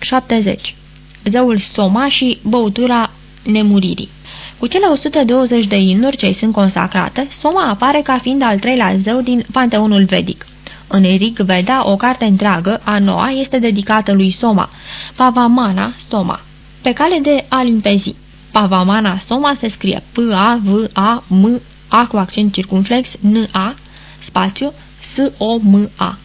70. Zeul Soma și băutura nemuririi. Cu cele 120 de imnuri ce sunt consacrate, Soma apare ca fiind al treilea zeu din panteonul vedic. În Rig Veda, o carte întreagă, a noua, este dedicată lui Soma, Pavamana Soma, pe cale de a limpezi. Pavamana Soma se scrie P-A-V-A-M-A cu accent circumflex N-A, spațiu, S-O-M-A.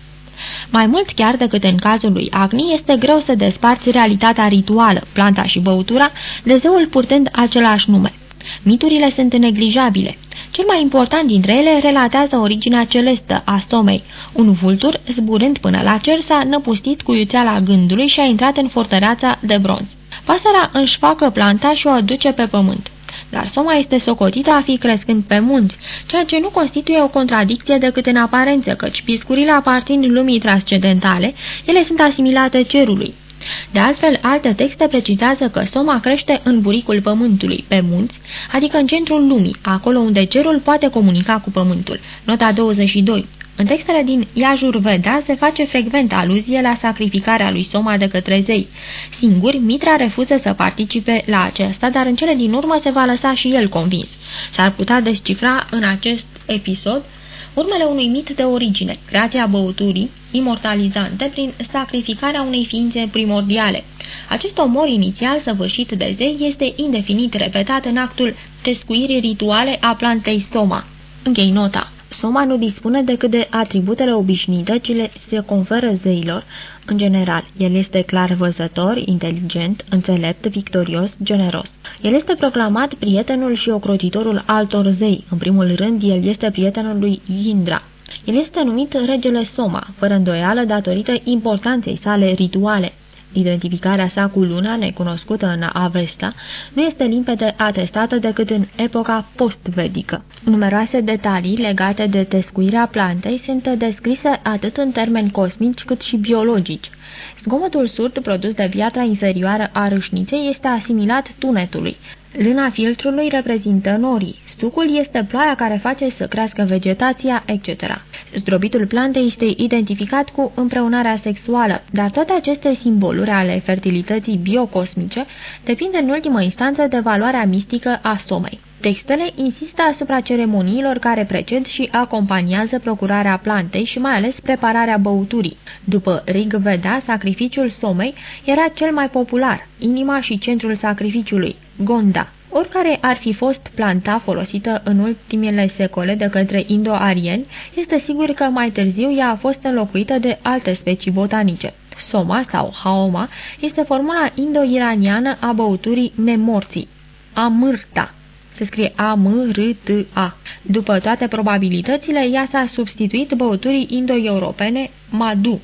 Mai mult chiar decât în cazul lui Agni, este greu să desparți realitatea rituală, planta și băutura, de zeul purtând același nume. Miturile sunt neglijabile. Cel mai important dintre ele relatează originea celestă a somei. Un vultur, zburând până la cer, s-a năpustit cu iuțeala gândului și a intrat în fortăreața de bronz. Pasărea își facă planta și o aduce pe pământ. Dar soma este socotită a fi crescând pe munți, ceea ce nu constituie o contradicție decât în aparență, căci piscurile aparțin lumii transcendentale, ele sunt asimilate cerului. De altfel, alte texte precizează că soma crește în buricul pământului, pe munți, adică în centrul lumii, acolo unde cerul poate comunica cu pământul. Nota 22. În textele din Iajur Veda se face frecvent aluzie la sacrificarea lui Soma de către zei. Singur, Mitra refuză să participe la aceasta, dar în cele din urmă se va lăsa și el convins. S-ar putea descifra în acest episod urmele unui mit de origine, creația băuturii, imortalizante prin sacrificarea unei ființe primordiale. Acest omor inițial săvârșit de zei este indefinit repetat în actul tescuirii rituale a plantei Soma. Închei nota. Soma nu dispune decât de atributele obișnuite ce le se conferă zeilor. În general, el este clar văzător, inteligent, înțelept, victorios, generos. El este proclamat prietenul și ocrotitorul altor zei. În primul rând, el este prietenul lui Indra. El este numit regele Soma, fără îndoială datorită importanței sale rituale. Identificarea sa cu luna, necunoscută în Avesta, nu este limpede atestată decât în epoca post-vedică. Numeroase detalii legate de tescuirea plantei sunt descrise atât în termeni cosmici cât și biologici. Zgomotul surd produs de viatra inferioară a râșniței este asimilat tunetului. Lâna filtrului reprezintă norii, sucul este ploaia care face să crească vegetația, etc. Zdrobitul plantei este identificat cu împreunarea sexuală, dar toate aceste simboluri ale fertilității biocosmice depind în ultimă instanță de valoarea mistică a somei. Textele insistă asupra ceremoniilor care preced și acompaniază procurarea plantei și mai ales prepararea băuturii. După Rig Veda, sacrificiul somei era cel mai popular, inima și centrul sacrificiului, Gonda. Oricare ar fi fost planta folosită în ultimele secole de către indo-arieni, este sigur că mai târziu ea a fost înlocuită de alte specii botanice. Soma sau haoma este formula indo-iraniană a băuturii nemorții, amârta se scrie A-M-R-T-A. După toate probabilitățile, ea s-a substituit băuturii indo-europene Madu,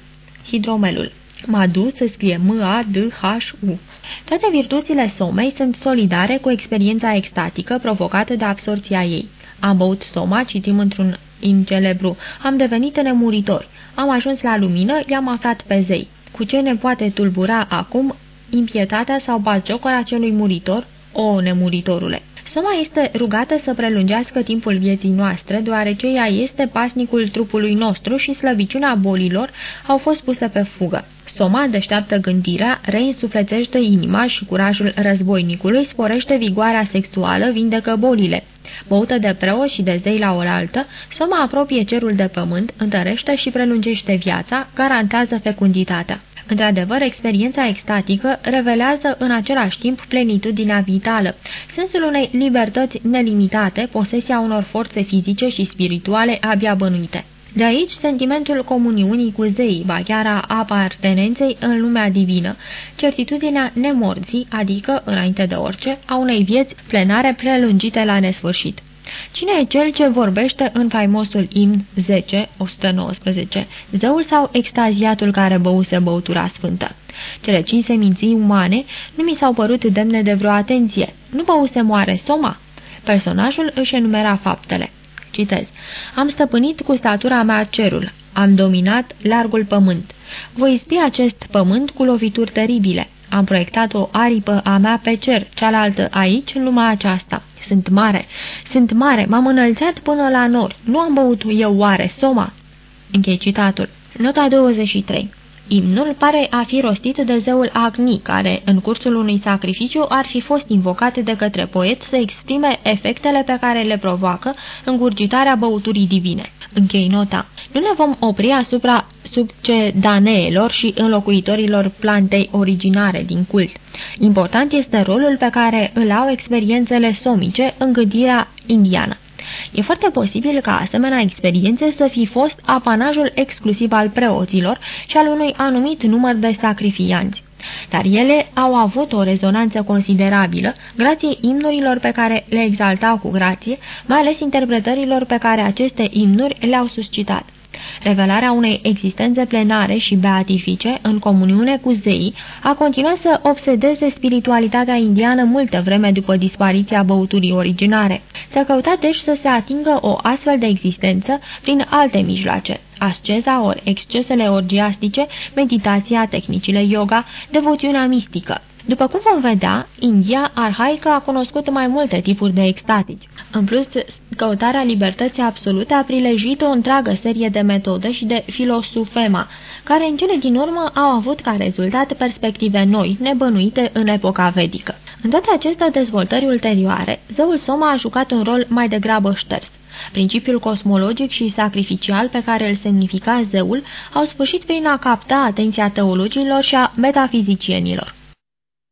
hidromelul. Madu se scrie M-A-D-H-U. Toate virtuțile somei sunt solidare cu experiența extatică provocată de absorția ei. Am băut soma, citim într-un in celebru, am devenit nemuritori, am ajuns la lumină, i-am aflat pe zei. Cu ce ne poate tulbura acum impietatea sau bagiocora celui muritor, o nemuritorule? Soma este rugată să prelungească timpul vieții noastre, deoarece ea este pașnicul trupului nostru și slăbiciunea bolilor au fost puse pe fugă. Soma deșteaptă gândirea, reinsuflețește inima și curajul războinicului, sporește vigoarea sexuală, vindecă bolile. Băută de preo și de zei la oaltă, Soma apropie cerul de pământ, întărește și prelungește viața, garantează fecunditatea. Într-adevăr, experiența extatică revelează în același timp plenitudinea vitală, sensul unei libertăți nelimitate, posesia unor forțe fizice și spirituale abia bănuite. De aici sentimentul comuniunii cu zei, ba chiar a apartenenței în lumea divină, certitudinea nemorții, adică, înainte de orice, a unei vieți plenare prelungite la nesfârșit. Cine e cel ce vorbește în faimosul imn 10, 119, zeul sau extaziatul care băuse băutura sfântă? Cele cinci seminții umane nu mi s-au părut demne de vreo atenție. Nu băuse moare soma? Personajul își enumera faptele. Citez. Am stăpânit cu statura mea cerul, am dominat largul pământ. Voi ispi acest pământ cu lovituri teribile. Am proiectat o aripă a mea pe cer, cealaltă aici, în lumea aceasta. Sunt mare, sunt mare, m-am înălțat până la nori. Nu am băut eu oare soma? Închei citatul. Nota 23 Imnul pare a fi rostit de zeul Agni, care, în cursul unui sacrificiu, ar fi fost invocat de către poet să exprime efectele pe care le provoacă îngurgitarea băuturii divine. Închei nota. Nu ne vom opri asupra subcedaneelor și înlocuitorilor plantei originare din cult. Important este rolul pe care îl au experiențele somice în gândirea indiană. E foarte posibil ca asemenea experiențe să fi fost apanajul exclusiv al preoților și al unui anumit număr de sacrifianți. Dar ele au avut o rezonanță considerabilă, grație imnurilor pe care le exaltau cu grație, mai ales interpretărilor pe care aceste imnuri le-au suscitat. Revelarea unei existențe plenare și beatifice, în comuniune cu zeii, a continuat să obsedeze spiritualitatea indiană multă vreme după dispariția băuturii originare. S-a căutat deci să se atingă o astfel de existență prin alte mijloace asceza ori excesele orgiastice, meditația, tehnicile yoga, devoțiunea mistică. După cum vom vedea, India arhaică a cunoscut mai multe tipuri de extatici. În plus, căutarea libertății absolute a prilejit o întreagă serie de metode și de filosufema, care în cele din urmă au avut ca rezultat perspective noi, nebănuite în epoca vedică. În toate aceste dezvoltări ulterioare, zeul Soma a jucat un rol mai degrabă șters. Principiul cosmologic și sacrificial pe care îl semnifica zeul au sfârșit prin a capta atenția teologilor și a metafizicienilor.